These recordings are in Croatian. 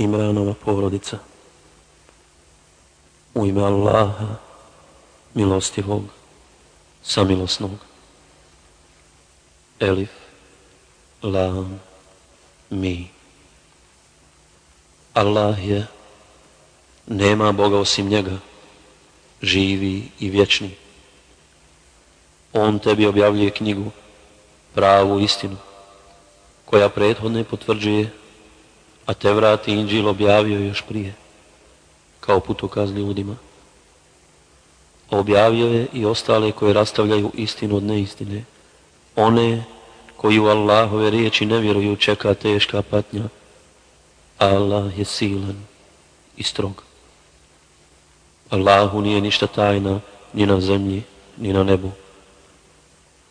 Imranova porodica. U ime Allaha, milostivog, samilosnog. Elif, Lam, Mi. Allah je, nema Boga osim njega, živi i vječni. On tebi objavljuje knjigu, pravu istinu, koja prethodne potvrđuje, a te vrati Inđil objavio još prije, kao putokaz ljudima. Objavio je i ostale koje rastavljaju istinu od neistine. One koji u Allahove riječi ne vjeruju čeka teška patnja. Allah je silan i strog. Allahu nije ništa tajna ni na zemlji, ni na nebu.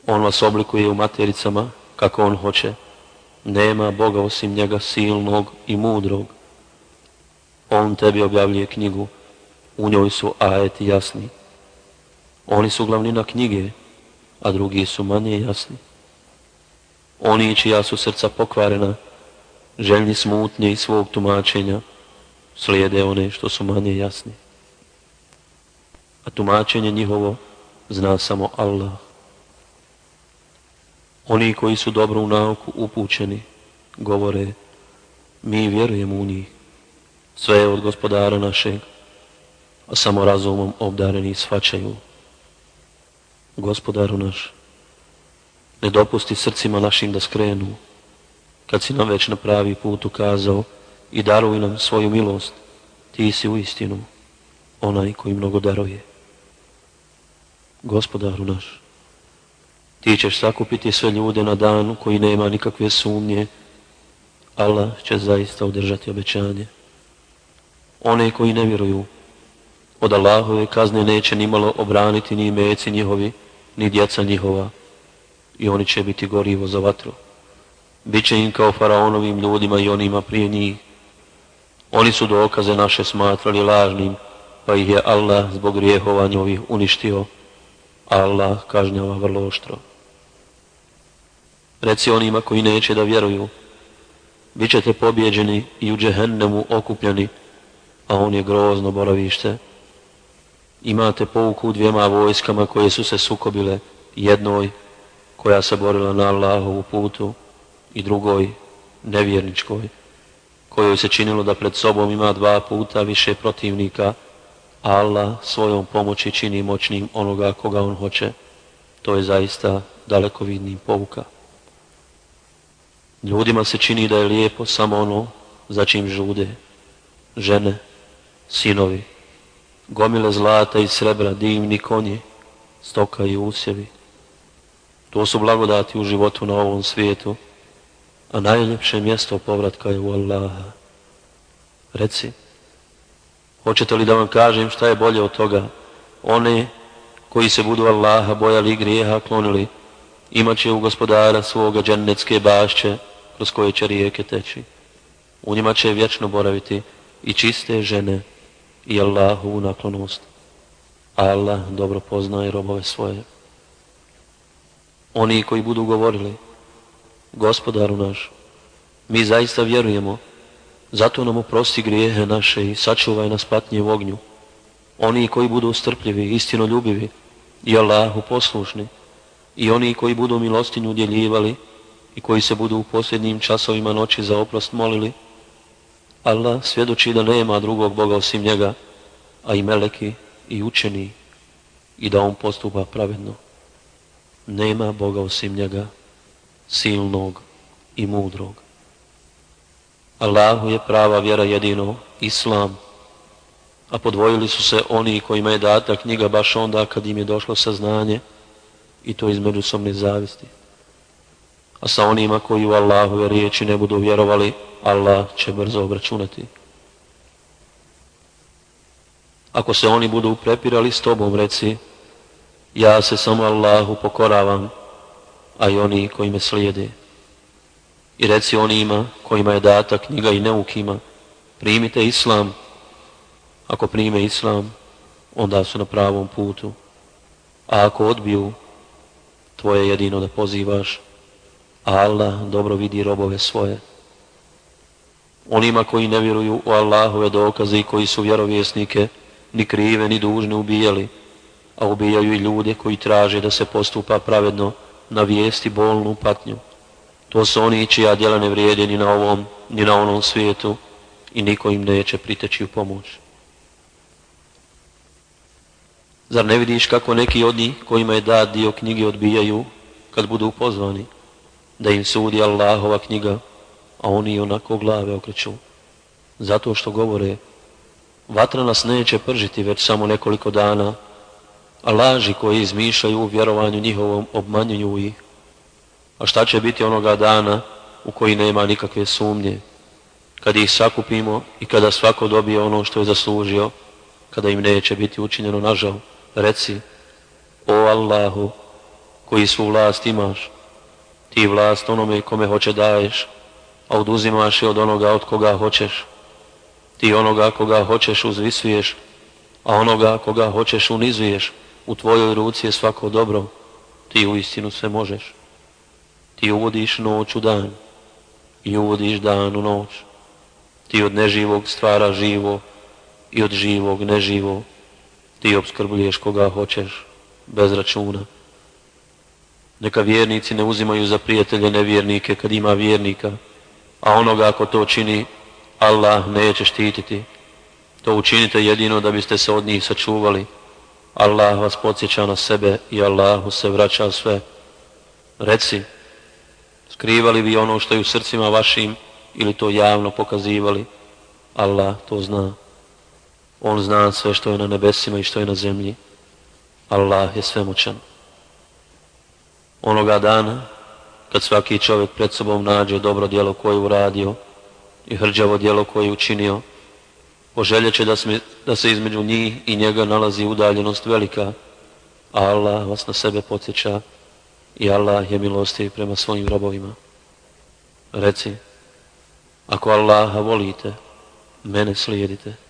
On vas oblikuje u matericama kako on hoće. Nema Boga osim njega silnog i mudrog. On tebi objavljuje knjigu, u njoj su ajeti jasni. Oni su glavnina knjige, a drugi su manje jasni. Oni čija su srca pokvarena, željni smutnje i svog tumačenja, slijede one što su manje jasni. A tumačenje njihovo zna samo Allah. Oni koji su dobro u nauku upućeni, govore, mi vjerujemo u njih, sve je od gospodara našeg, a samo razumom obdareni svačaju. Gospodaru naš, ne dopusti srcima našim da skrenu, kad si nam već na pravi put ukazao i daruj nam svoju milost, ti si u istinu onaj koji mnogo daruje. Gospodaru naš, ti ćeš sakupiti sve ljude na danu koji nema nikakve sumnje, Allah će zaista održati obećanje. One koji ne vjeruju, od Allahove kazne neće nimalo obraniti ni meci njihovi, ni djeca njihova, i oni će biti gorivo za vatru. Biće im kao faraonovim ljudima i onima prije njih. Oni su dokaze naše smatrali lažnim, pa ih je Allah zbog grijehova njovih uništio. Allah kažnjava vrlo oštro. Reci onima koji neće da vjeruju, bit ćete pobjeđeni i u džehennemu okupljeni, a on je grozno boravište. Imate pouku u dvijema vojskama koje su se sukobile, jednoj koja se borila na Allahovu putu i drugoj nevjerničkoj, kojoj se činilo da pred sobom ima dva puta više protivnika, a Allah svojom pomoći čini moćnim onoga koga on hoće. To je zaista dalekovidnim pouka. Ljudima se čini da je lijepo samo ono za čim žude. Žene, sinovi, gomile zlata i srebra, divni konji, stoka i usjevi. To su blagodati u životu na ovom svijetu, a najljepše mjesto povratka je u Allaha. Reci, hoćete li da vam kažem šta je bolje od toga? One koji se budu Allaha bojali i grijeha klonili, imat će u gospodara svoga džennetske bašće, kroz koje će rijeke teći. U njima će vječno boraviti i čiste žene i Allahovu naklonost. Allah dobro poznaje robove svoje. Oni koji budu govorili, gospodaru naš, mi zaista vjerujemo, zato nam oprosti grijehe naše i sačuvaj nas patnje u ognju. Oni koji budu strpljivi, istinoljubivi i Allahu poslušni, i oni koji budu milostinju udjeljivali i koji se budu u posljednjim časovima noći za oprost molili, Allah svjedoči da nema drugog Boga osim njega, a i meleki i učeni i da on postupa pravedno. Nema Boga osim njega, silnog i mudrog. Allahu je prava vjera jedino, Islam, a podvojili su se oni kojima je data knjiga baš onda kad im je došlo saznanje i to iz međusobne zavisti. A sa onima koji u Allahove riječi ne budu vjerovali, Allah će brzo obračunati. Ako se oni budu prepirali s tobom, reci, ja se samo Allahu pokoravam, a i oni koji me slijede. I reci onima kojima je data knjiga i neukima, primite Islam. Ako prime Islam, onda su na pravom putu. A ako odbiju, tvoje jedino da pozivaš, a Allah dobro vidi robove svoje. onima koji ne vjeruju u Allahove dokaze i koji su vjerovjesnike ni krive ni dužne ubijali, a ubijaju i ljude koji traže da se postupa pravedno na vijesti bolnu patnju. To su oni čija djela ne vrijede ni na ovom, ni na onom svijetu i niko im neće priteći u pomoć. Zar ne vidiš kako neki od njih kojima je dat dio knjige odbijaju kad budu pozvani da im sudi Allahova knjiga, a oni onako glave okreću. Zato što govore, vatra nas neće pržiti već samo nekoliko dana, a laži koji izmišljaju u vjerovanju njihovom obmanjuju ih. A šta će biti onoga dana u koji nema nikakve sumnje, kad ih sakupimo i kada svako dobije ono što je zaslužio, kada im neće biti učinjeno nažal, reci, o Allahu, koji su vlast imaš, ti vlast onome kome hoće daješ, a oduzimaš je od onoga od koga hoćeš. Ti onoga koga hoćeš uzvisuješ, a onoga koga hoćeš unizuješ. U tvojoj ruci je svako dobro, ti u istinu sve možeš. Ti uvodiš noć u dan i uvodiš dan u noć. Ti od neživog stvara živo i od živog neživo. Ti obskrbljuješ koga hoćeš, bez računa. Neka vjernici ne uzimaju za prijatelje nevjernike kad ima vjernika, a onoga ako to čini, Allah neće štititi. To učinite jedino da biste se od njih sačuvali. Allah vas podsjeća na sebe i Allahu se vraća sve. Reci, skrivali vi ono što je u srcima vašim ili to javno pokazivali, Allah to zna. On zna sve što je na nebesima i što je na zemlji. Allah je svemoćan. Onoga dana, kad svaki čovjek pred sobom nađe dobro djelo koje je uradio i hrđavo djelo koje je učinio, poželjeće da, da se između njih i njega nalazi udaljenost velika, a Allah vas na sebe podsjeća i Allah je milostiv prema svojim robovima. Reci, ako Allaha volite, mene slijedite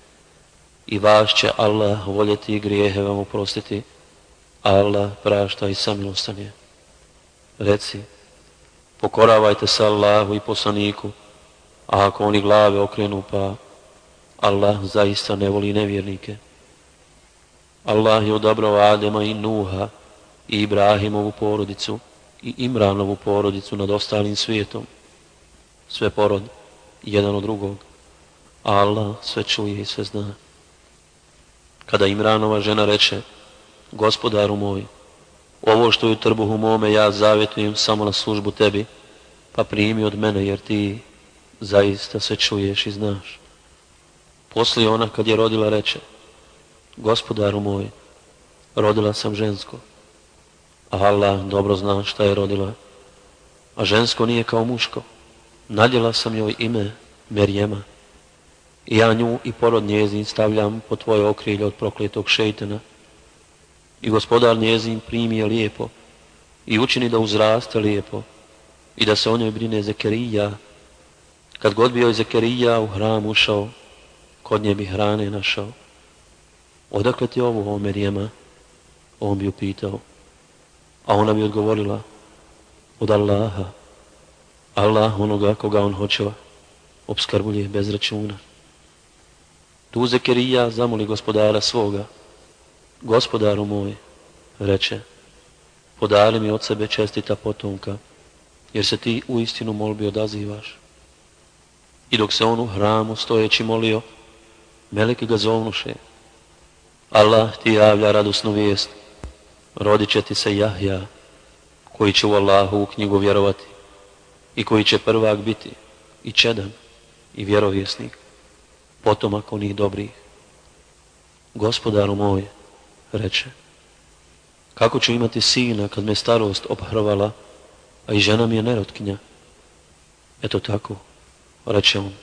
i vas će Allah voljeti i grijehe vam oprostiti, Allah prašta i samilostan je. Reci, pokoravajte se Allahu i poslaniku, a ako oni glave okrenu pa Allah zaista ne voli nevjernike. Allah je odabrao Adema i Nuha i Ibrahimovu porodicu i Imranovu porodicu nad ostalim svijetom. Sve porod, jedan od drugog. Allah sve čuje i sve zna. Kada Imranova žena reče, gospodaru moj, ovo što je u trbuhu mome ja zavjetujem samo na službu tebi, pa primi od mene jer ti zaista se čuješ i znaš. Poslije ona kad je rodila reče, gospodaru moj, rodila sam žensko, Allah dobro zna šta je rodila, a žensko nije kao muško. Nadjela sam joj ime Merjema ja nju i porod njezin stavljam po tvoje okrilje od prokletog šeitena, i gospodar njezin primi je lijepo i učini da uzraste lijepo i da se o njoj brine Zekerija. Kad god bio je Zekerija u hram ušao, kod nje bi hrane našao. Odakle ti ovo, o Merijema? On bi upitao. A ona bi odgovorila, od Allaha. Allah onoga koga on hoće obskrbuje bez računa. Tu Zekerija zamoli gospodara svoga, Gospodaru moj, reče, podali mi od sebe čestita potomka, jer se ti u istinu molbi odazivaš. I dok se on u hramu stojeći molio, meleki ga zovnuše. Allah ti javlja radosnu vijest, rodit će ti se Jahja, koji će u Allahu u knjigu vjerovati i koji će prvak biti i čedan i vjerovjesnik, potomak onih dobrih. Gospodaru moj, reče, kako ću imati sina kad me starost obhrvala, a i žena mi je nerotkinja? Eto tako, reče on,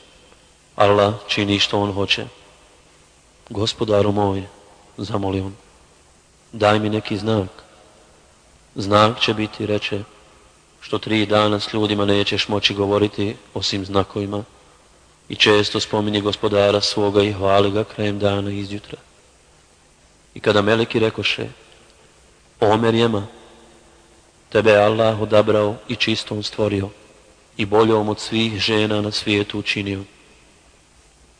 Allah čini što on hoće. Gospodaru moj, zamoli on, daj mi neki znak. Znak će biti, reče, što tri dana s ljudima nećeš moći govoriti osim znakovima i često spominje gospodara svoga i hvali ga krajem dana izjutra. I kada meleki rekoše, o Merjema, tebe je Allah odabrao i čistom stvorio i boljom od svih žena na svijetu učinio.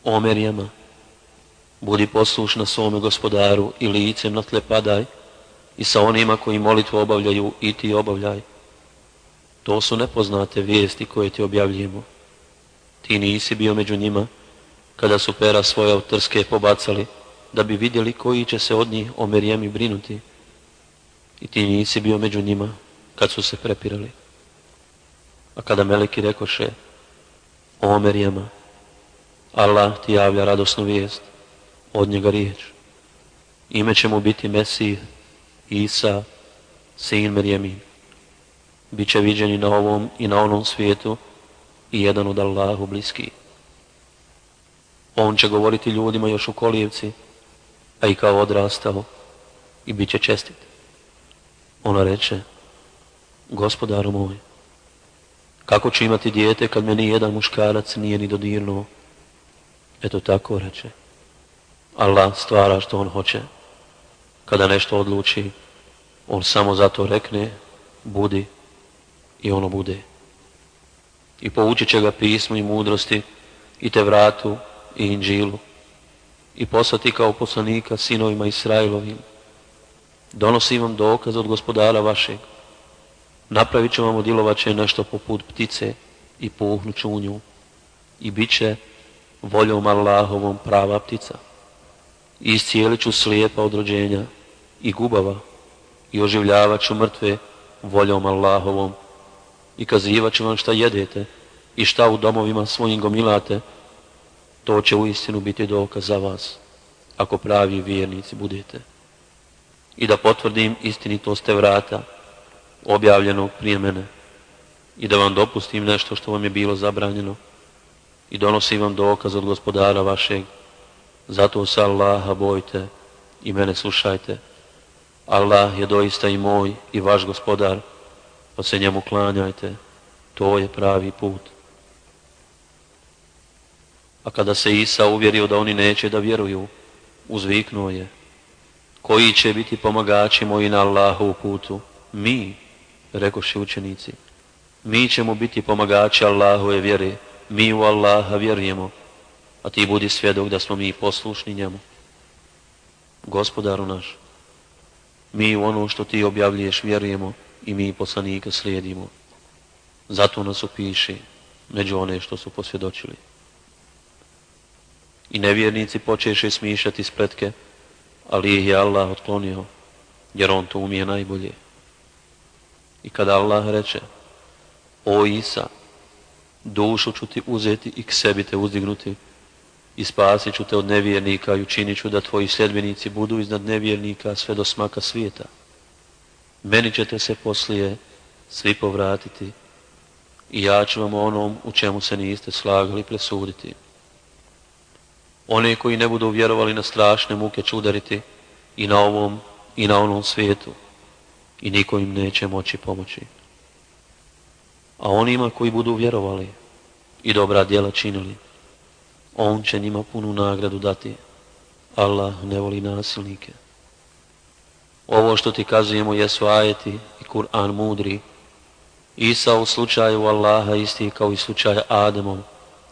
O Merijama, budi poslušna svome gospodaru i licem na tle padaj i sa onima koji molitvu obavljaju i ti obavljaj. To su nepoznate vijesti koje ti objavljujemo. Ti nisi bio među njima kada su pera svoje trske pobacali da bi vidjeli koji će se od njih o Merijemi brinuti. I ti nisi bio među njima kad su se prepirali. A kada meleki rekoše, o Merijema, Allah ti javlja radosnu vijest, od njega riječ. Ime će mu biti Mesih, Isa, sin Merijemin. Biće viđeni na ovom i na onom svijetu i jedan od Allahu bliski. On će govoriti ljudima još u kolijevci, a i kao odrastao i bit će čestit. Ona reče, gospodaru moj, kako ću imati dijete kad me ni jedan muškarac nije ni dodirnuo? Eto tako reče. Allah stvara što on hoće. Kada nešto odluči, on samo zato rekne, budi i ono bude. I poučit će ga pismu i mudrosti i te vratu i inđilu i poslati kao poslanika sinovima Israilovim. Donosim vam dokaz od gospodara vašeg. Napravit ću vam odilovaće nešto poput ptice i puhnuću u nju i bit će voljom Allahovom prava ptica. I iscijelit ću slijepa od rođenja i gubava i oživljavat ću mrtve voljom Allahovom i kazivat ću vam šta jedete i šta u domovima svojim gomilate, to će u istinu biti dokaz za vas, ako pravi vjernici budete. I da potvrdim istinitost te vrata, objavljenog prije mene, i da vam dopustim nešto što vam je bilo zabranjeno, i donosim vam dokaz od gospodara vašeg, zato se Allaha bojte i mene slušajte. Allah je doista i moj i vaš gospodar, pa se njemu klanjajte, to je pravi put. A kada se Isa uvjerio da oni neće da vjeruju, uzviknuo je, koji će biti pomagači moji na Allahu putu? Mi, rekoše učenici, mi ćemo biti pomagači Allahove vjere, mi u Allaha vjerujemo, a ti budi svjedok da smo mi poslušni njemu. Gospodaru naš, mi u ono što ti objavljuješ vjerujemo i mi poslanika slijedimo. Zato nas upiši među one što su posvjedočili. I nevjernici počeše smišati spletke, ali ih je Allah otklonio, jer on to umije najbolje. I kada Allah reče, o Isa, dušu ću ti uzeti i k sebi te uzdignuti i spasit ću te od nevjernika i učinit ću da tvoji sedbenici budu iznad nevjernika sve do smaka svijeta. Meni ćete se poslije svi povratiti i ja ću vam onom u čemu se niste slagali presuditi. One koji ne budu vjerovali na strašne muke ću udariti i na ovom i na onom svijetu i niko im neće moći pomoći. A onima koji budu vjerovali i dobra djela činili, on će njima punu nagradu dati. Allah ne voli nasilnike. Ovo što ti kazujemo jesu ajeti i Kur'an mudri. Isa u slučaju Allaha isti kao i slučaj Ademom.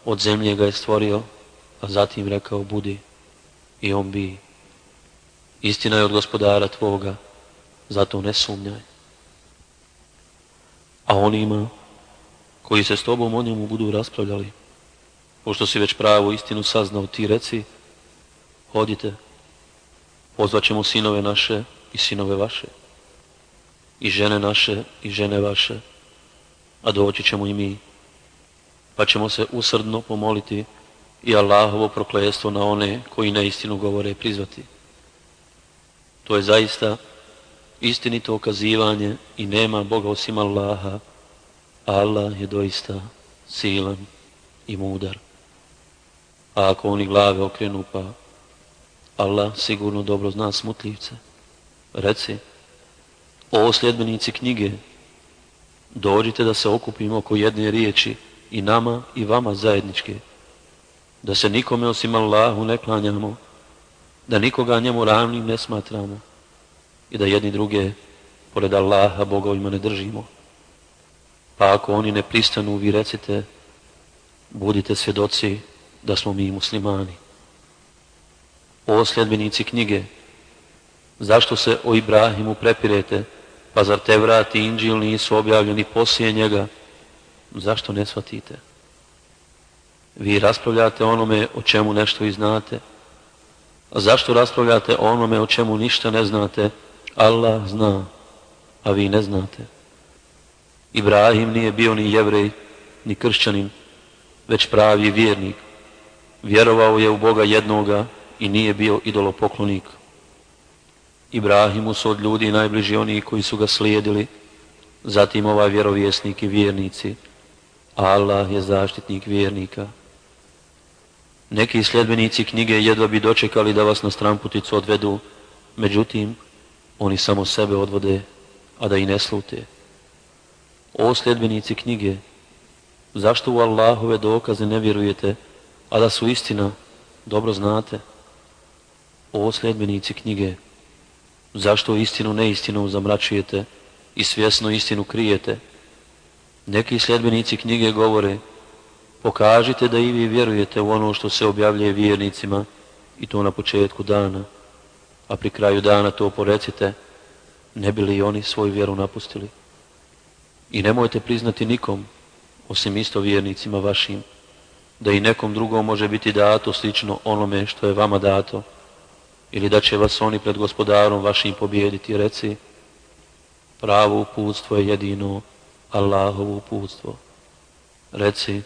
Od zemlje ga je stvorio, a zatim rekao budi i on bi. Istina je od gospodara tvoga, zato ne sumnjaj. A onima koji se s tobom o njemu budu raspravljali, pošto si već pravu istinu saznao, ti reci, hodite, pozvat ćemo sinove naše i sinove vaše, i žene naše i žene vaše, a doći ćemo i mi, pa ćemo se usrdno pomoliti i Allahovo proklestvo na one koji na istinu govore prizvati. To je zaista istinito okazivanje i nema Boga osim Allaha, Allah je doista silan i mudar. A ako oni glave okrenu, pa Allah sigurno dobro zna smutljivce. Reci, o sljedbenici knjige, dođite da se okupimo oko jedne riječi i nama i vama zajedničke, da se nikome osim Allahu ne klanjamo, da nikoga njemu ravnim ne smatramo i da jedni druge, pored Allaha, bogovima ne držimo. Pa ako oni ne pristanu, vi recite, budite svjedoci da smo mi muslimani. O sljedbenici knjige, zašto se o Ibrahimu prepirete, pa zar te vrati inđil nisu objavljeni poslije njega, zašto ne shvatite? Vi raspravljate onome o čemu nešto i znate, a zašto raspravljate onome o čemu ništa ne znate, Allah zna, a vi ne znate. Ibrahim nije bio ni jevrej, ni kršćanin, već pravi vjernik. Vjerovao je u Boga jednoga i nije bio idolopoklonik. Ibrahimu su od ljudi najbliži oni koji su ga slijedili, zatim ovaj vjerovjesnik i vjernici, Allah je zaštitnik vjernika. Neki sljedbenici knjige jedva bi dočekali da vas na stramputicu odvedu, međutim, oni samo sebe odvode, a da i ne slute. O sljedbenici knjige, zašto u Allahove dokaze ne vjerujete, a da su istina, dobro znate? O sljedbenici knjige, zašto istinu neistinu zamračujete i svjesno istinu krijete? Neki sljedbenici knjige govore, pokažite da i vi vjerujete u ono što se objavljuje vjernicima i to na početku dana, a pri kraju dana to porecite, ne bi li oni svoju vjeru napustili? I nemojte priznati nikom, osim isto vjernicima vašim, da i nekom drugom može biti dato slično onome što je vama dato, ili da će vas oni pred gospodarom vašim pobijediti, reci, pravo uputstvo je jedino Allahovo uputstvo. Reci,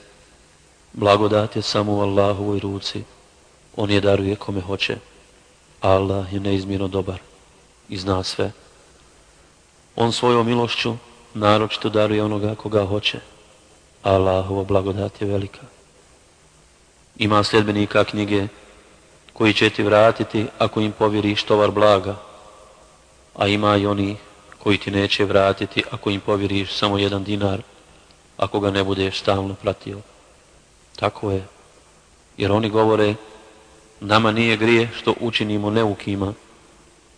blagodat je samo u Allahovoj ruci, on je daruje kome hoće, Allah je neizmjerno dobar i zna sve. On svojom milošću naročito daruje onoga koga hoće. Allahovo blagodat je velika. Ima sljedbenika knjige koji će ti vratiti ako im povjeriš tovar blaga, a ima i oni koji ti neće vratiti ako im povjeriš samo jedan dinar, ako ga ne budeš stalno pratio. Tako je, jer oni govore, nama nije grije što učinimo neukima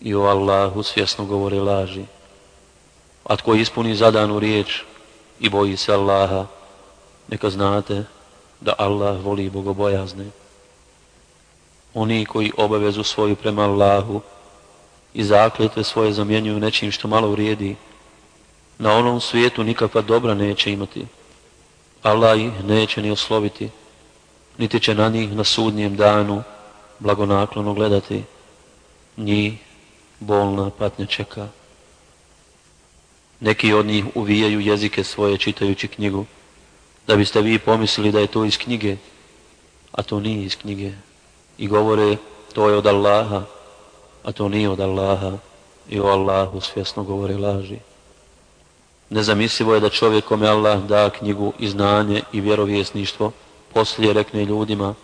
i o Allahu svjesno govore laži. A tko ispuni zadanu riječ i boji se Allaha, neka znate da Allah voli bogobojazne. Oni koji obavezu svoju prema Allahu i zakljete svoje zamjenjuju nečim što malo vrijedi, na onom svijetu nikakva dobra neće imati. Allah ih neće ni osloviti, niti će na njih na sudnjem danu blagonaklono gledati. Njih bolna patnja čeka. Neki od njih uvijaju jezike svoje čitajući knjigu, da biste vi pomislili da je to iz knjige, a to nije iz knjige. I govore, to je od Allaha, a to nije od Allaha, i o Allahu svjesno govore laži. Nezamislivo je da čovjek kome Allah da knjigu i znanje i vjerovjesništvo, poslije rekne ljudima,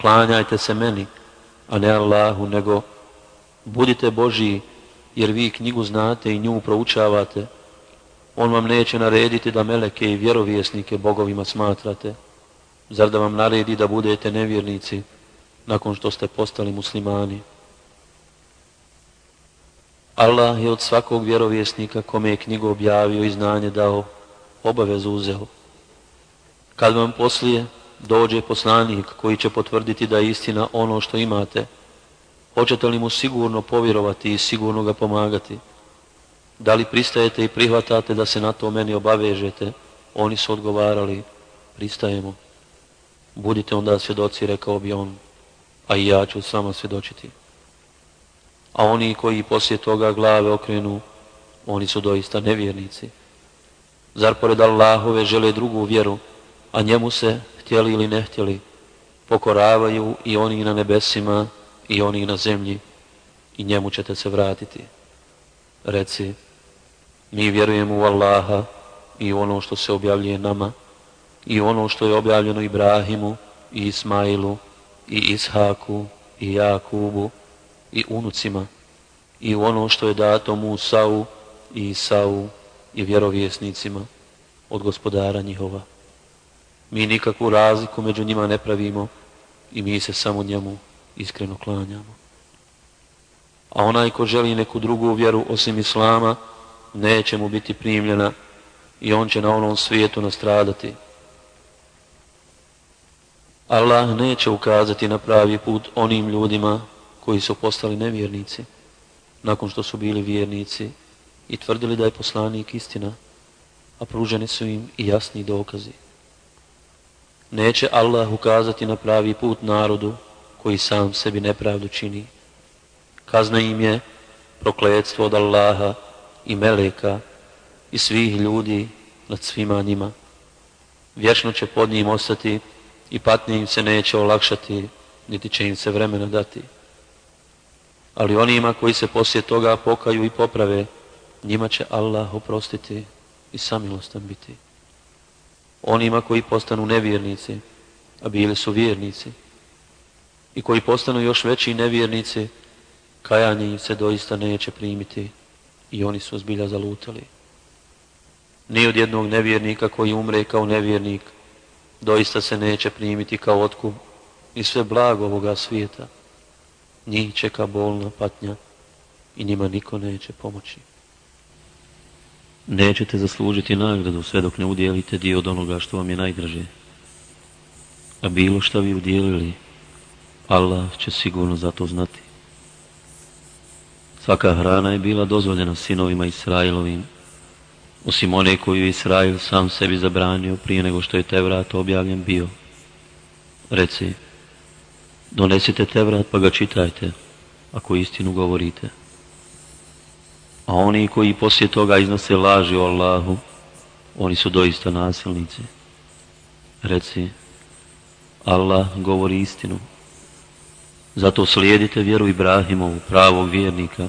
klanjajte se meni, a ne Allahu, nego budite Božiji, jer vi knjigu znate i nju proučavate, on vam neće narediti da meleke i vjerovjesnike bogovima smatrate. Zar da vam naredi da budete nevjernici nakon što ste postali muslimani? Allah je od svakog vjerovjesnika kome je knjigu objavio i znanje dao, obavezu uzeo. Kad vam poslije dođe poslanik koji će potvrditi da je istina ono što imate, hoćete li mu sigurno povjerovati i sigurno ga pomagati? Da li pristajete i prihvatate da se na to meni obavežete? Oni su odgovarali, pristajemo. Budite onda svjedoci, rekao bi on, a i ja ću samo svjedočiti. A oni koji poslije toga glave okrenu, oni su doista nevjernici. Zar pored Allahove žele drugu vjeru, a njemu se, htjeli ili ne htjeli, pokoravaju i oni na nebesima i oni na zemlji i njemu ćete se vratiti. Reci, mi vjerujemo u Allaha i ono što se objavljuje nama i ono što je objavljeno Ibrahimu i Ismailu i Ishaku i Jakubu i unucima i u ono što je dato Musau i Isau i vjerovjesnicima od gospodara njihova. Mi nikakvu razliku među njima ne pravimo i mi se samo njemu iskreno klanjamo. A onaj ko želi neku drugu vjeru osim Islama, neće mu biti primljena i on će na onom svijetu nastradati. Allah neće ukazati na pravi put onim ljudima koji su postali nevjernici, nakon što su bili vjernici i tvrdili da je poslanik istina, a pruženi su im i jasni dokazi. Neće Allah ukazati na pravi put narodu koji sam sebi nepravdu čini. Kazna im je prokledstvo od Allaha i meleka i svih ljudi nad svima njima. Vječno će pod njim ostati i patnje im se neće olakšati, niti će im se vremena dati. Ali onima koji se poslije toga pokaju i poprave, njima će Allah oprostiti i samilostan biti. Onima koji postanu nevjernici, a bili su vjernici, i koji postanu još veći nevjernici, kajanje im se doista neće primiti i oni su zbilja zalutali. Ni od jednog nevjernika koji umre kao nevjernik, doista se neće primiti kao otkup i sve blago ovoga svijeta. Njih čeka bolna patnja i njima niko neće pomoći. Nećete zaslužiti nagradu sve dok ne udjelite dio od onoga što vam je najdraže. A bilo što vi udjelili, Allah će sigurno za to znati. Svaka hrana je bila dozvoljena sinovima Israilovim, osim one koju Israil sam sebi zabranio prije nego što je Tevrat objavljen bio. Reci, donesite Tevrat pa ga čitajte, ako istinu govorite. A oni koji poslije toga iznose laži o Allahu, oni su doista nasilnici. Reci, Allah govori istinu. Zato slijedite vjeru Ibrahimovu, pravog vjernika,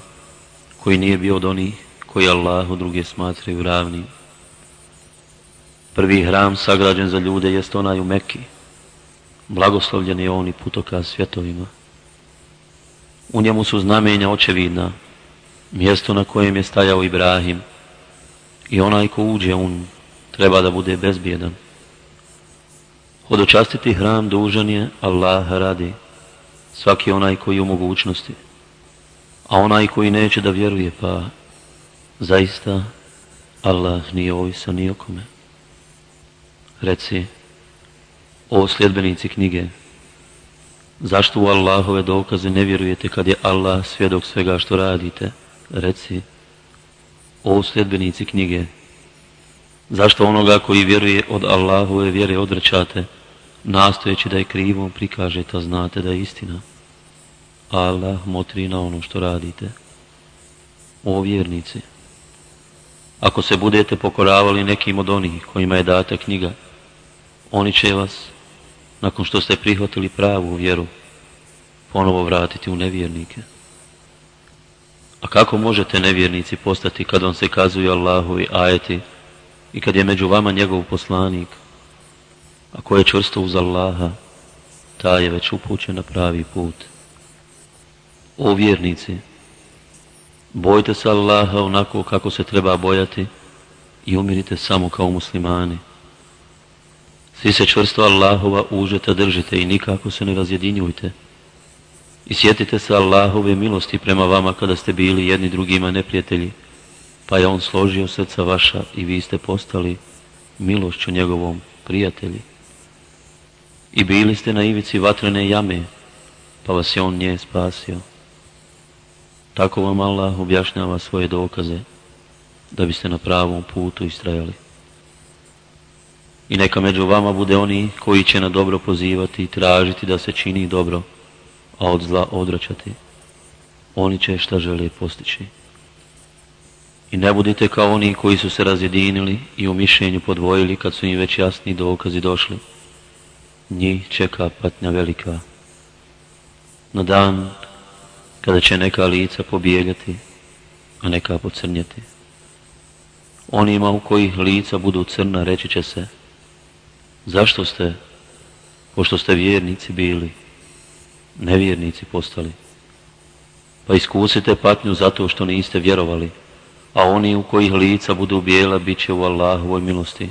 koji nije bio od onih koji Allahu druge smatraju ravnim. Prvi hram sagrađen za ljude jest onaj u Meki. Blagoslovljen je on i putoka svjetovima. U njemu su znamenja očevidna, mjesto na kojem je stajao Ibrahim i onaj ko uđe un treba da bude bezbjedan. Hodočastiti hram dužan je Allah radi, svaki onaj koji u mogućnosti, a onaj koji neće da vjeruje pa zaista Allah nije ovisan ni okome. Reci, o sljedbenici knjige, zašto u Allahove dokaze ne vjerujete kad je Allah svjedok svega što radite? Reci, o sljedbenici knjige, zašto onoga koji vjeruje od Allahove vjere odrećate, nastojeći da je krivom prikažete, a znate da je istina. Allah motri na ono što radite. O vjernici, ako se budete pokoravali nekim od onih kojima je data knjiga, oni će vas, nakon što ste prihvatili pravu vjeru, ponovo vratiti u nevjernike. A kako možete nevjernici postati kad on se kazuju Allahovi ajeti i kad je među vama njegov poslanik, a ko je čvrsto uz Allaha, ta je već upućen na pravi put. O vjernici, bojte se Allaha onako kako se treba bojati i umirite samo kao muslimani. Svi se čvrsto Allahova užeta držite i nikako se ne razjedinjujte. I sjetite se Allahove milosti prema vama kada ste bili jedni drugima neprijatelji, pa je On složio srca vaša i vi ste postali milošću njegovom prijatelji. I bili ste na ivici vatrene jame, pa vas je On nje spasio. Tako vam Allah objašnjava svoje dokaze, da biste na pravom putu istrajali. I neka među vama bude oni koji će na dobro pozivati i tražiti da se čini dobro, a od zla odračati. Oni će šta žele postići. I ne budite kao oni koji su se razjedinili i u mišljenju podvojili kad su im već jasni dokazi došli. Njih čeka patnja velika. Na dan kada će neka lica pobijeljati, a neka pocrnjati. Onima u kojih lica budu crna reći će se, zašto ste, pošto ste vjernici bili, nevjernici postali. Pa iskusite patnju zato što niste vjerovali, a oni u kojih lica budu bijela bit će u Allahovoj milosti,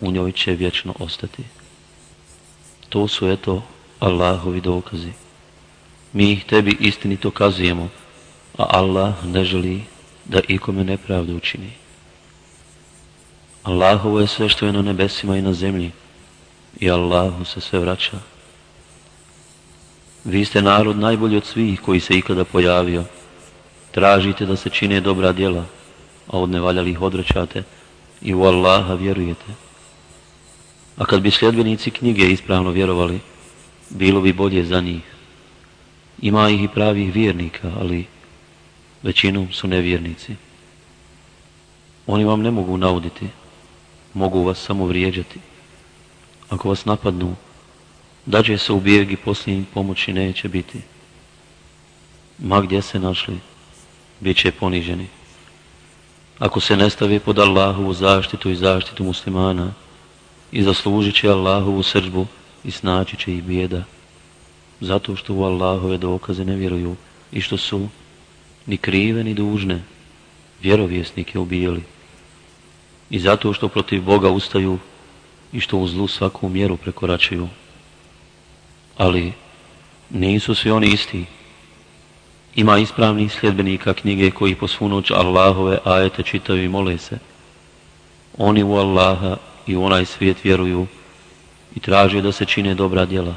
u njoj će vječno ostati. To su eto Allahovi dokazi. Mi ih tebi istinito kazujemo, a Allah ne želi da ikome nepravdu učini. Allahovo je sve što je na nebesima i na zemlji i Allahu se sve vraća. Vi ste narod najbolji od svih koji se ikada pojavio. Tražite da se čine dobra djela, a od nevaljalih odrećate i u Allaha vjerujete. A kad bi sljedbenici knjige ispravno vjerovali, bilo bi bolje za njih. Ima ih i pravih vjernika, ali većinom su nevjernici. Oni vam ne mogu nauditi, mogu vas samo vrijeđati. Ako vas napadnu, dađe se u bijeg i pomoći neće biti. Ma gdje se našli, bit će poniženi. Ako se ne stavi pod Allahovu zaštitu i zaštitu muslimana i zaslužit će Allahovu sržbu i snaći će ih bijeda, zato što u Allahove dokaze ne vjeruju i što su ni krive ni dužne vjerovjesnike ubijali i zato što protiv Boga ustaju i što u zlu svaku mjeru prekoračuju. Ali nisu svi oni isti. Ima ispravnih sljedbenika knjige koji po svu Allahove ajete čitaju i mole se. Oni u Allaha i u onaj svijet vjeruju i traže da se čine dobra djela,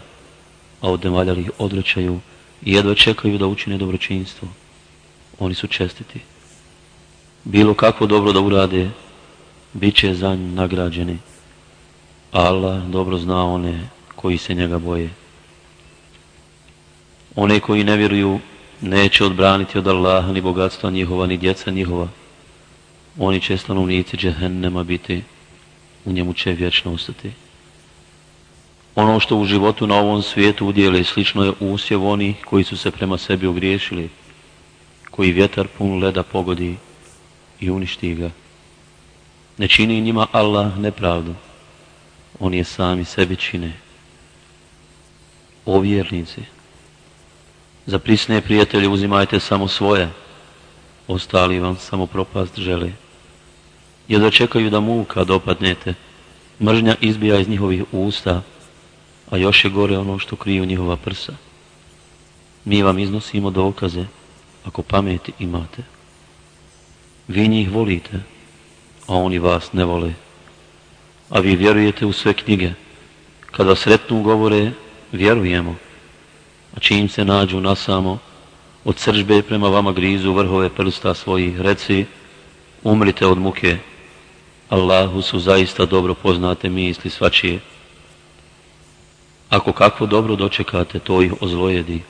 a od nevaljalih odrećaju i jedva čekaju da učine dobročinstvo. Oni su čestiti. Bilo kakvo dobro da urade, bit će za nju nagrađeni. Allah dobro zna one koji se njega boje. One koji ne vjeruju neće odbraniti od Allaha ni bogatstva njihova, ni djeca njihova. Oni će stanovnici džehennema biti, u njemu će vječno ostati. Ono što u životu na ovom svijetu udjeli slično je usjev oni koji su se prema sebi ogriješili, koji vjetar pun leda pogodi i uništi ga. Ne čini njima Allah nepravdu. Oni je sami sebi čine. O vjernici, za prisne prijatelje uzimajte samo svoje, ostali vam samo propast žele. Jedva čekaju da muka dopadnete, mržnja izbija iz njihovih usta, a još je gore ono što kriju njihova prsa. Mi vam iznosimo dokaze, ako pameti imate. Vi njih volite, a oni vas ne vole. A vi vjerujete u sve knjige. Kada sretnu govore, vjerujemo. A čim se nađu nasamo, od sržbe prema vama grizu vrhove prsta svojih, reci, umrite od muke. Allahu su zaista dobro poznate misli svačije. Ako kakvo dobro dočekate, to ih ozlojedi.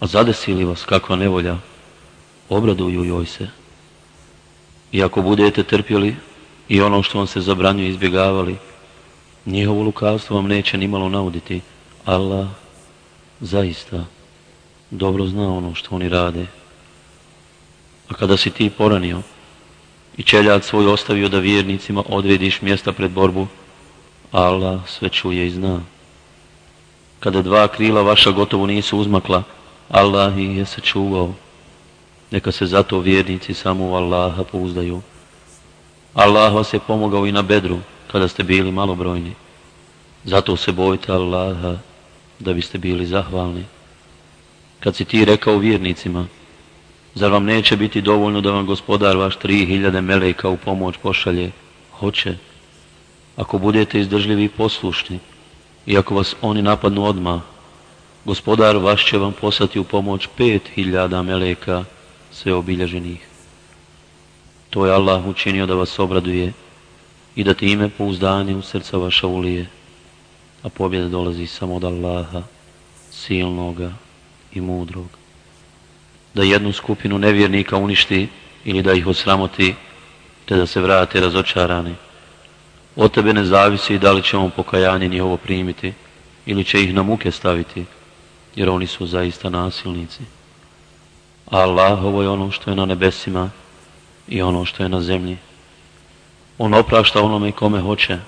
A zadesili vas kakva nevolja, obraduju joj se. I ako budete trpjeli i ono što vam se zabranjuje izbjegavali, njihovo lukavstvo vam neće nimalo nauditi. Allah zaista dobro zna ono što oni rade. A kada si ti poranio i čeljad svoj ostavio da vjernicima odrediš mjesta pred borbu, Allah sve čuje i zna. Kada dva krila vaša gotovo nisu uzmakla, Allah ih je sačuvao. Neka se zato vjernici samo u Allaha pouzdaju. Allah vas je pomogao i na bedru kada ste bili malobrojni. Zato se bojite Allaha da biste bili zahvalni. Kad si ti rekao vjernicima, zar vam neće biti dovoljno da vam gospodar vaš tri hiljade meleka u pomoć pošalje? Hoće. Ako budete izdržljivi i poslušni, i vas oni napadnu odmah, gospodar vaš će vam poslati u pomoć pet hiljada meleka sve obilježenih. To je Allah učinio da vas obraduje i da time pouzdanje u srca vaša ulije, a pobjeda dolazi samo od Allaha, silnoga i mudrog. Da jednu skupinu nevjernika uništi ili da ih osramoti, te da se vrate razočarani. Od tebe ne zavisi da li će on pokajanje njihovo primiti ili će ih na muke staviti, jer oni su zaista nasilnici. Allahovo je ono što je na nebesima i ono što je na zemlji. On oprašta onome kome hoće,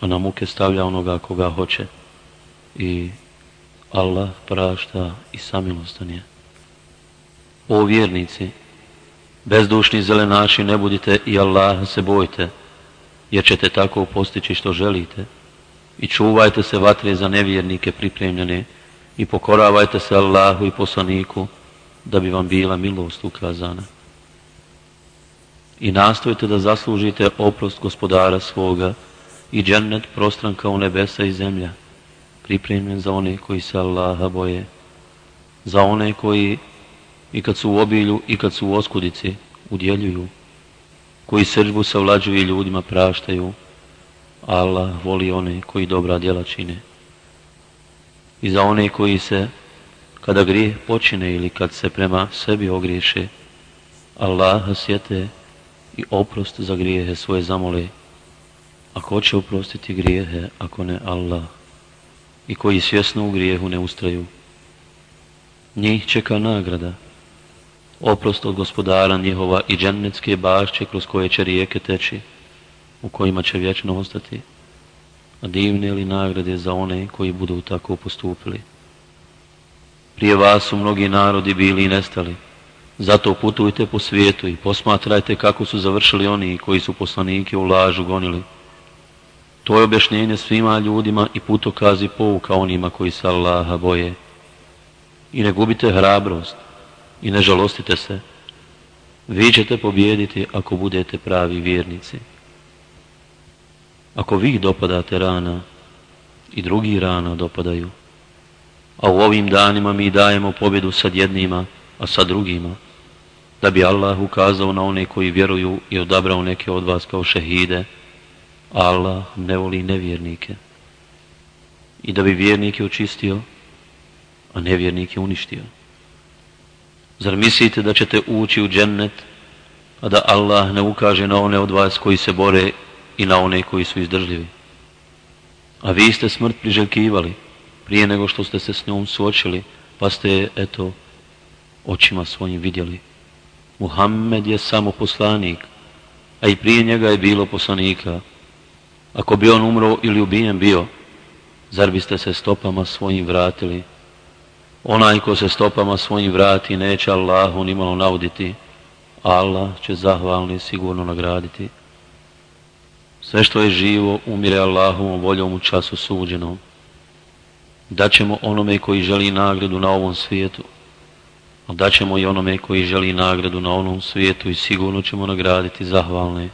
a na muke stavlja onoga koga hoće. I Allah prašta i samilostan je. O vjernici, bezdušni zelenaši ne budite i Allaha se bojte, jer ćete tako postići što želite. I čuvajte se vatre za nevjernike pripremljene i pokoravajte se Allahu i poslaniku, da bi vam bila milost ukazana. I nastojite da zaslužite oprost gospodara svoga i džennet prostran kao nebesa i zemlja, pripremljen za one koji se Allaha boje, za one koji i kad su u obilju i kad su u oskudici udjeljuju, koji sržbu savlađuju i ljudima praštaju, Allah voli one koji dobra djela čine. I za one koji se, kada grijeh počine ili kad se prema sebi ogriješe, Allaha sjete i oprost za grijehe svoje zamole. Ako će oprostiti grijehe, ako ne Allah, i koji svjesno u grijehu ne ustraju. Njih čeka nagrada, oprost od gospodara njihova i džennetske bašće kroz koje će rijeke teći, u kojima će vječno ostati, a divne li nagrade za one koji budu tako postupili. Prije vas su mnogi narodi bili i nestali, zato putujte po svijetu i posmatrajte kako su završili oni koji su poslanike u lažu gonili. To je objašnjenje svima ljudima i putokazi pouka onima koji se Allaha boje. I ne gubite hrabrost i ne žalostite se. Vi ćete pobjediti ako budete pravi vjernici. Ako vi dopadate rana i drugi rana dopadaju, a u ovim danima mi dajemo pobjedu sad jednima, a sa drugima, da bi Allah ukazao na one koji vjeruju i odabrao neke od vas kao šehide, Allah ne voli nevjernike. I da bi vjernike očistio, a nevjernike uništio. Zar mislite da ćete ući u džennet, a da Allah ne ukaže na one od vas koji se bore i na one koji su izdržljivi? A vi ste smrt priželjkivali prije nego što ste se s njom suočili, pa ste je, eto, očima svojim vidjeli. Muhammed je samo poslanik, a i prije njega je bilo poslanika. Ako bi on umro ili ubijen bio, zar biste se stopama svojim vratili? Onaj ko se stopama svojim vrati neće Allahu nimalo nauditi, Allah će zahvalni sigurno nagraditi. Sve što je živo umire Allahovom voljom u času suđenom. Daćemo onome koji želi nagradu na ovom svijetu, a daćemo i onome koji želi nagradu na onom svijetu i sigurno ćemo nagraditi zahvalne.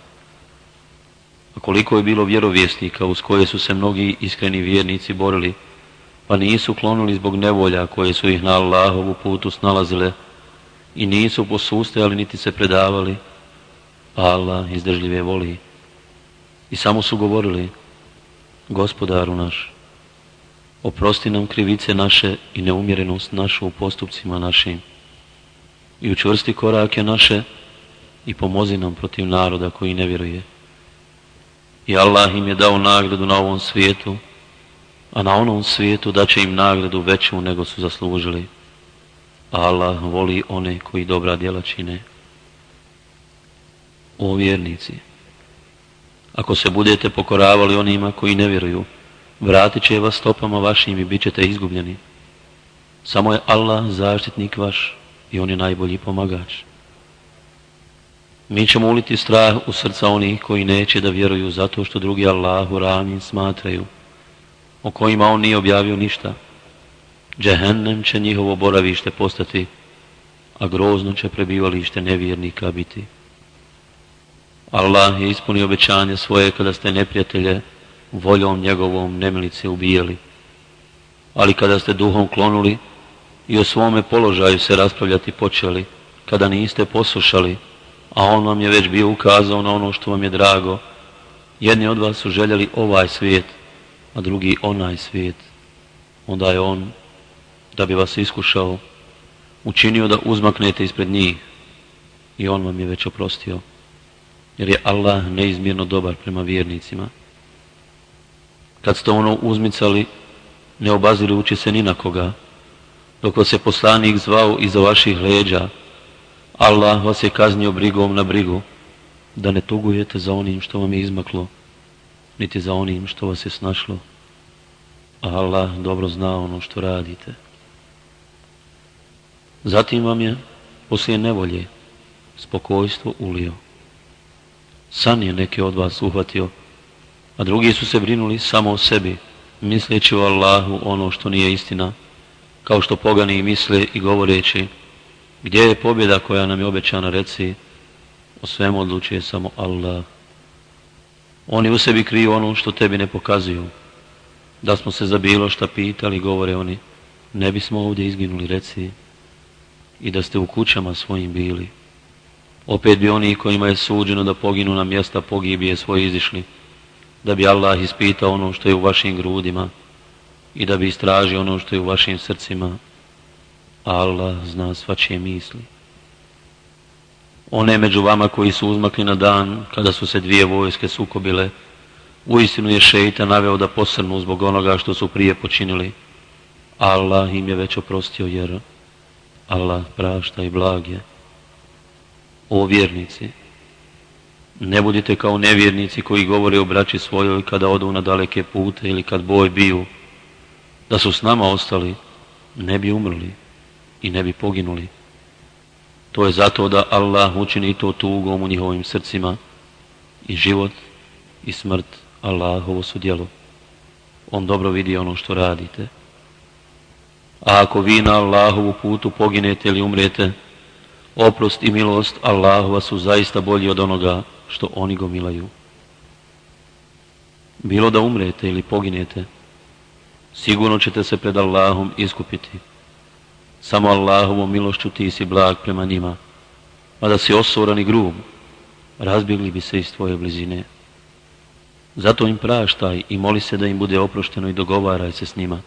A koliko je bilo vjerovjesnika uz koje su se mnogi iskreni vjernici borili, pa nisu klonuli zbog nevolja koje su ih na Allahovu putu snalazile i nisu posustajali niti se predavali, Allah izdržljive voli. I samo su govorili, gospodaru naš, oprosti nam krivice naše i neumjerenost našu u postupcima našim i učvrsti korake naše i pomozi nam protiv naroda koji ne vjeruje. I Allah im je dao nagradu na ovom svijetu, a na onom svijetu da će im nagradu veću nego su zaslužili. Allah voli one koji dobra djela čine. O vjernici, ako se budete pokoravali onima koji ne vjeruju, vratit će vas stopama vašim i bit ćete izgubljeni. Samo je Allah zaštitnik vaš i on je najbolji pomagač. Mi ćemo uliti strah u srca onih koji neće da vjeruju zato što drugi Allahu ramin smatraju, o kojima on nije objavio ništa. Džehennem će njihovo boravište postati, a grozno će prebivalište nevjernika biti. Allah je ispunio obećanje svoje kada ste neprijatelje voljom njegovom nemilice ubijali. Ali kada ste duhom klonuli i o svome položaju se raspravljati počeli, kada niste poslušali, a on vam je već bio ukazao na ono što vam je drago, jedni od vas su željeli ovaj svijet, a drugi onaj svijet. Onda je on, da bi vas iskušao, učinio da uzmaknete ispred njih i on vam je već oprostio, jer je Allah neizmjerno dobar prema vjernicima. Kad ste ono uzmicali, ne uči se ni na koga, dok vas je poslanik zvao iza vaših leđa, Allah vas je kaznio brigom na brigu, da ne tugujete za onim što vam je izmaklo, niti za onim što vas je snašlo. Allah dobro zna ono što radite. Zatim vam je, poslije nevolje, spokojstvo ulio. San je neke od vas uhvatio, a drugi su se brinuli samo o sebi, misleći o Allahu ono što nije istina, kao što pogani misle i govoreći, gdje je pobjeda koja nam je obećana, reci, o svemu odlučuje samo Allah. Oni u sebi kriju ono što tebi ne pokazuju. Da smo se za bilo šta pitali, govore oni, ne bismo ovdje izginuli, reci, i da ste u kućama svojim bili. Opet bi oni kojima je suđeno da poginu na mjesta pogibije svoje izišli, da bi Allah ispitao ono što je u vašim grudima i da bi istražio ono što je u vašim srcima. Allah zna svačije misli. One među vama koji su uzmakli na dan kada su se dvije vojske sukobile, uistinu je šeita naveo da posrnu zbog onoga što su prije počinili. Allah im je već oprostio jer Allah prašta i blag je. O vjernici, ne budite kao nevjernici koji govore o braći svojoj kada odu na daleke pute ili kad boj biju. Da su s nama ostali, ne bi umrli i ne bi poginuli. To je zato da Allah učini to tugom u njihovim srcima i život i smrt Allahovo su djelo. On dobro vidi ono što radite. A ako vi na Allahovu putu poginete ili umrete, oprost i milost Allahova su zaista bolji od onoga što oni gomilaju. Bilo da umrete ili poginete, sigurno ćete se pred Allahom iskupiti. Samo Allahovom milošću ti si blag prema njima, a da si osoran i grub, razbjegli bi se iz tvoje blizine. Zato im praštaj i moli se da im bude oprošteno i dogovaraj se s njima.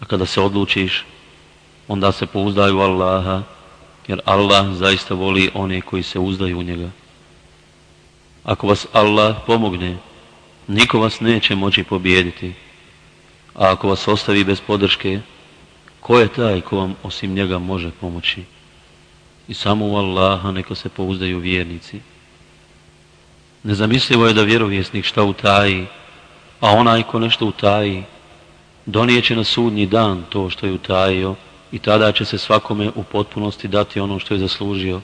A kada se odlučiš, onda se pouzdaju Allaha, jer Allah zaista voli one koji se uzdaju u njega. Ako vas Allah pomogne, niko vas neće moći pobijediti. A ako vas ostavi bez podrške, ko je taj ko vam osim njega može pomoći? I samo u Allaha neko se pouzdaju vjernici. Nezamislivo je da vjerovjesnik šta utaji, a onaj ko nešto utaji, donijeće na sudnji dan to što je utajio i tada će se svakome u potpunosti dati ono što je zaslužio.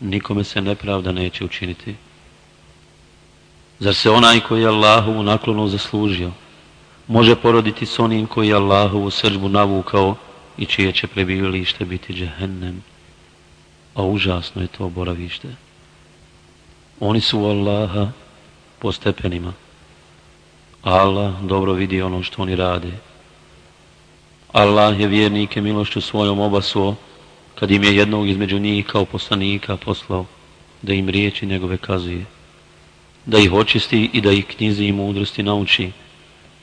Nikome se nepravda neće učiniti. Zar se onaj koji je Allahovu naklonu zaslužio, može poroditi s onim koji je Allahovu srđbu navukao i čije će prebivalište biti džehennem? A užasno je to boravište. Oni su Allaha po stepenima. Allah dobro vidi ono što oni rade. Allah je vjernike milošću svojom obasuo kad im je jednog između njih kao poslanika poslao da im riječi njegove kazuje da ih očisti i da ih knjizi i mudrosti nauči,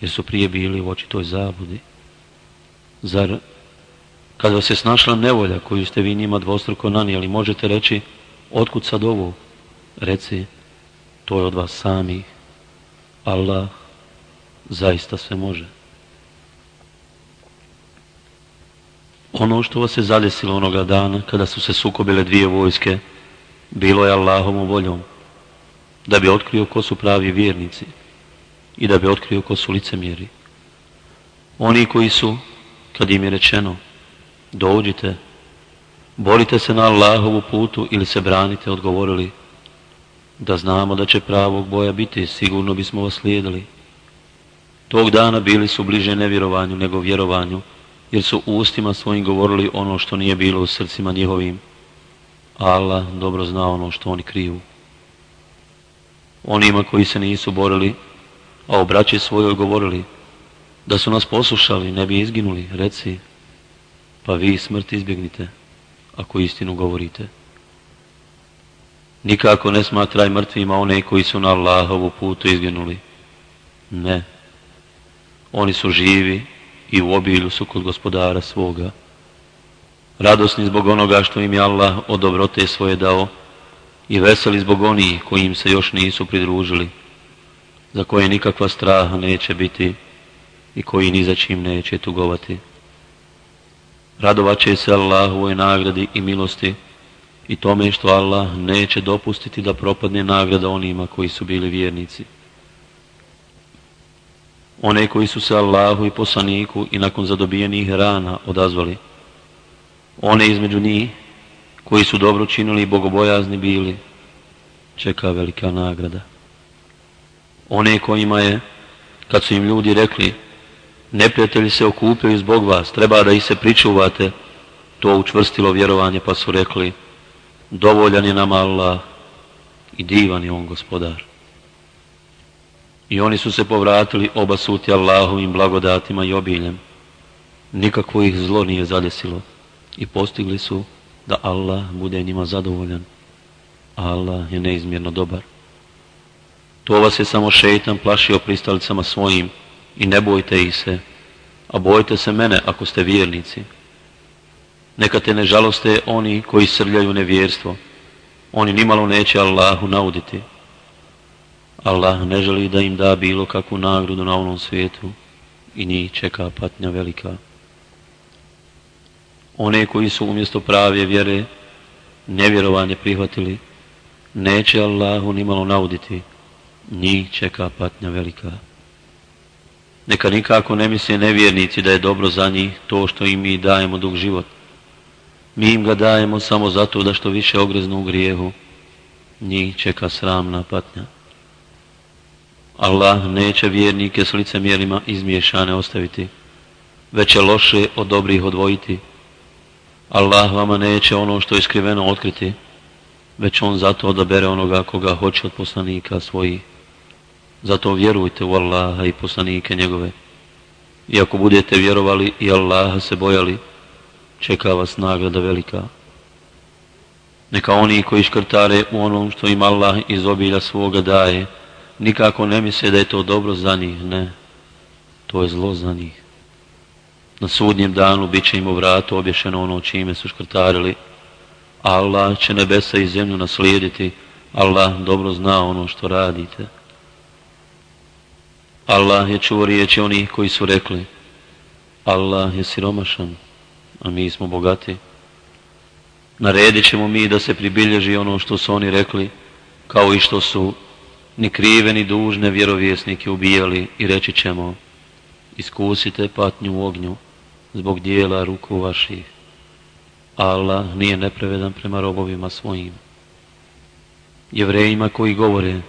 jer su prije bili u oči toj zabudi. Zar, kad vas je snašla nevolja koju ste vi njima dvostruko nanijeli, možete reći, otkud sad ovo? Reci, to je od vas samih. Allah zaista sve može. Ono što vas je zadesilo onoga dana, kada su se sukobile dvije vojske, bilo je Allahovom voljom da bi otkrio ko su pravi vjernici i da bi otkrio ko su licemjeri. Oni koji su, kad im je rečeno, dođite, borite se na Allahovu putu ili se branite, odgovorili, da znamo da će pravog boja biti, sigurno bismo vas slijedili. Tog dana bili su bliže nevjerovanju nego vjerovanju, jer su ustima svojim govorili ono što nije bilo u srcima njihovim. Allah dobro zna ono što oni kriju onima koji se nisu borili, a o braći svojoj govorili, da su nas poslušali, ne bi izginuli, reci, pa vi smrt izbjegnite, ako istinu govorite. Nikako ne smatraj mrtvima one koji su na Allahovu putu izginuli. Ne. Oni su živi i u obilju su kod gospodara svoga. Radosni zbog onoga što im je Allah od dobrote svoje dao, i veseli zbog onih koji im se još nisu pridružili, za koje nikakva straha neće biti i koji ni za čim neće tugovati. Radovat će se Allahovoj nagradi i milosti i tome što Allah neće dopustiti da propadne nagrada onima koji su bili vjernici. One koji su se Allahu i poslaniku i nakon zadobijenih rana odazvali, one između njih koji su dobro činili i bogobojazni bili, čeka velika nagrada. One kojima je, kad su im ljudi rekli, neprijatelji se okupljaju zbog vas, treba da ih se pričuvate, to učvrstilo vjerovanje pa su rekli, dovoljan je nam Allah i divan je on gospodar. I oni su se povratili obasuti Allahovim blagodatima i obiljem. Nikakvo ih zlo nije zadesilo i postigli su da Allah bude njima zadovoljan. Allah je neizmjerno dobar. To vas je samo šeitan plašio pristalicama svojim i ne bojte ih se, a bojte se mene ako ste vjernici. Neka te ne žaloste oni koji srljaju nevjerstvo. Oni nimalo neće Allahu nauditi. Allah ne želi da im da bilo kakvu nagradu na onom svijetu i njih čeka patnja velika. One koji su umjesto prave vjere nevjerovanje prihvatili, neće Allahu nimalo nauditi, njih čeka patnja velika. Neka nikako ne misle nevjernici da je dobro za njih to što im mi dajemo dug život. Mi im ga dajemo samo zato da što više ogreznu u grijehu, njih čeka sramna patnja. Allah neće vjernike s licemjerima izmiješane ostaviti, već će loše od dobrih odvojiti. Allah vama neće ono što je skriveno otkriti, već on zato odabere onoga koga hoće od poslanika svojih. Zato vjerujte u Allaha i poslanike njegove. I ako budete vjerovali i Allaha se bojali, čeka vas nagrada velika. Neka oni koji škrtare u onom što im Allah iz obilja svoga daje, nikako ne misle da je to dobro za njih, ne. To je zlo za njih. Na sudnjem danu bit će im u vratu obješeno ono čime su škrtarili. Allah će nebesa i zemlju naslijediti. Allah dobro zna ono što radite. Allah je čuo riječi onih koji su rekli Allah je siromašan, a mi smo bogati. Naredit ćemo mi da se pribilježi ono što su oni rekli, kao i što su ni krive ni dužne vjerovjesnike ubijali i reći ćemo iskusite patnju u ognju zbog dijela ruku vaših. Allah nije neprevedan prema robovima svojim. Jevrejima koji govore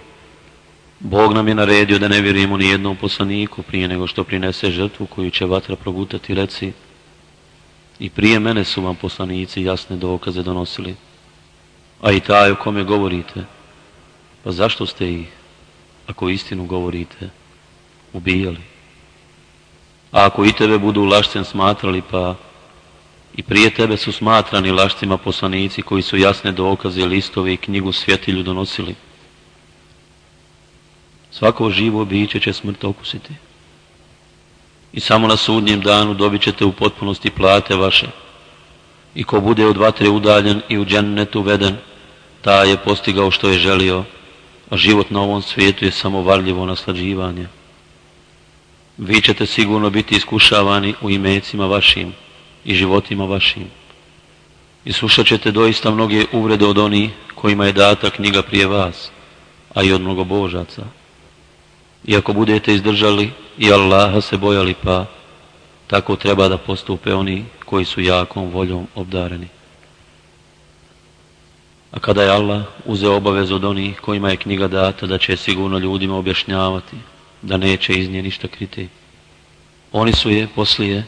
Bog nam je naredio da ne vjerujemo ni jednom poslaniku prije nego što prinese žrtvu koju će vatra progutati reci i prije mene su vam poslanici jasne dokaze donosili. A i taj o kome govorite, pa zašto ste ih, ako istinu govorite, ubijali? A ako i tebe budu lašcem smatrali, pa i prije tebe su smatrani lašcima poslanici koji su jasne dokaze, listove i knjigu svjetilju donosili. Svako živo biće će smrt okusiti. I samo na sudnjem danu dobit ćete u potpunosti plate vaše. I ko bude od vatre udaljen i u džennetu veden, ta je postigao što je želio, a život na ovom svijetu je samo varljivo naslađivanje. Vi ćete sigurno biti iskušavani u imecima vašim i životima vašim. I slušat ćete doista mnoge uvrede od onih kojima je data knjiga prije vas, a i od mnogobožaca. I ako budete izdržali i Allaha se bojali, pa tako treba da postupe oni koji su jakom voljom obdareni. A kada je Allah uzeo obavezu od onih kojima je knjiga data da će sigurno ljudima objašnjavati, da neće iz nje ništa kriti. Oni su je poslije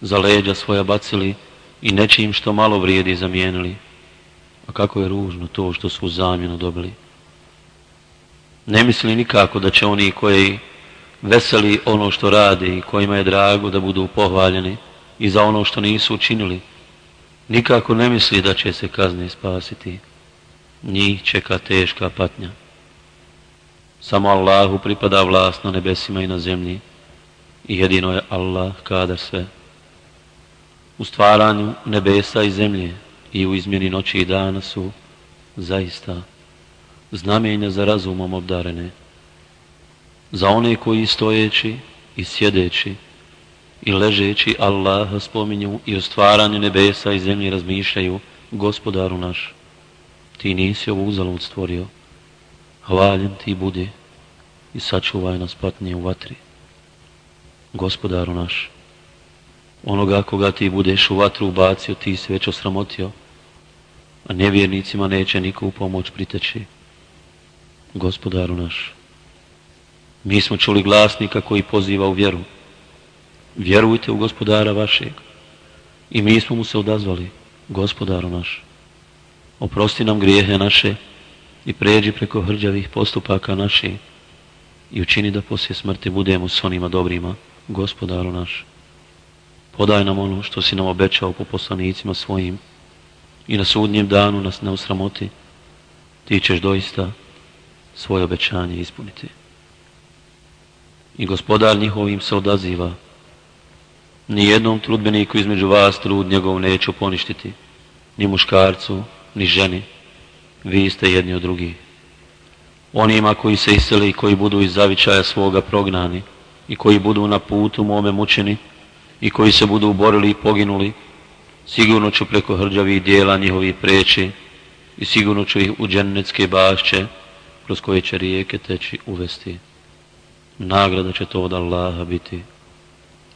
za leđa svoja bacili i nečim što malo vrijedi zamijenili. A kako je ružno to što su u zamjenu dobili. Ne misli nikako da će oni koji veseli ono što rade i kojima je drago da budu pohvaljeni i za ono što nisu učinili, nikako ne misli da će se kazne spasiti. Njih čeka teška patnja. Samo Allahu pripada vlast na nebesima i na zemlji i jedino je Allah kada sve. U stvaranju nebesa i zemlje i u izmjeni noći i dana su zaista znamenja za razumom obdarene. Za one koji stojeći i sjedeći i ležeći Allaha spominju i o stvaranju nebesa i zemlje razmišljaju, gospodaru naš, ti nisi ovo uzalud stvorio, hvaljen ti budi i sačuvaj nas patnje u vatri. Gospodaru naš, onoga koga ti budeš u vatru ubacio, ti si već osramotio, a nevjernicima neće niko u pomoć priteći gospodaru naš. Mi smo čuli glasnika koji poziva u vjeru. Vjerujte u gospodara vašeg. I mi smo mu se odazvali, gospodaru naš. Oprosti nam grijehe naše i pređi preko hrđavih postupaka naših. i učini da poslije smrti budemo s onima dobrima, gospodaru naš. Podaj nam ono što si nam obećao po poslanicima svojim i na sudnjem danu nas ne usramoti, ti ćeš doista svoje obećanje ispuniti. I gospodar njihovim se odaziva, nijednom trudbeniku između vas trud njegov neću poništiti, ni muškarcu, ni ženi, vi ste jedni od drugih. Onima koji se iseli i koji budu iz zavičaja svoga prognani i koji budu na putu mome mučeni i koji se budu borili i poginuli, sigurno ću preko hrđavih dijela njihovih preći i sigurno ću ih u džennetske bašće kroz koje će rijeke teći uvesti. Nagrada će to od Allaha biti,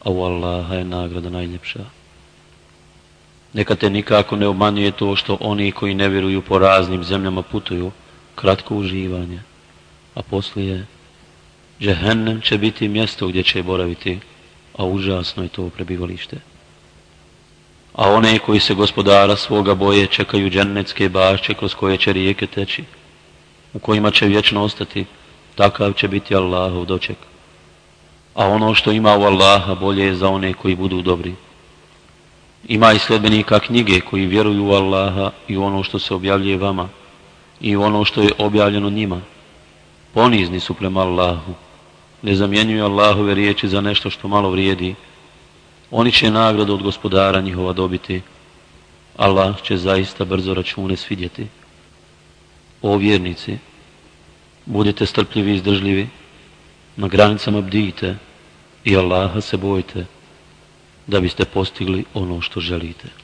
a u Allaha je nagrada najljepša. Neka te nikako ne obmanjuje to što oni koji ne vjeruju po raznim zemljama putuju, kratko uživanje, a poslije džehennem će biti mjesto gdje će boraviti, a užasno je to prebivalište. A one koji se gospodara svoga boje čekaju džennetske bašće kroz koje će rijeke teći, u kojima će vječno ostati, takav će biti Allahov doček. A ono što ima u Allaha bolje je za one koji budu dobri. Ima i sljedbenika knjige koji vjeruju u Allaha i ono što se objavljuje vama i ono što je objavljeno njima. Ponizni su prema Allahu. Ne zamjenjuju Allahove riječi za nešto što malo vrijedi. Oni će nagradu od gospodara njihova dobiti. Allah će zaista brzo račune svidjeti. O vjernici, budite strpljivi i izdržljivi, na granicama bdijte i Allaha se bojte da biste postigli ono što želite.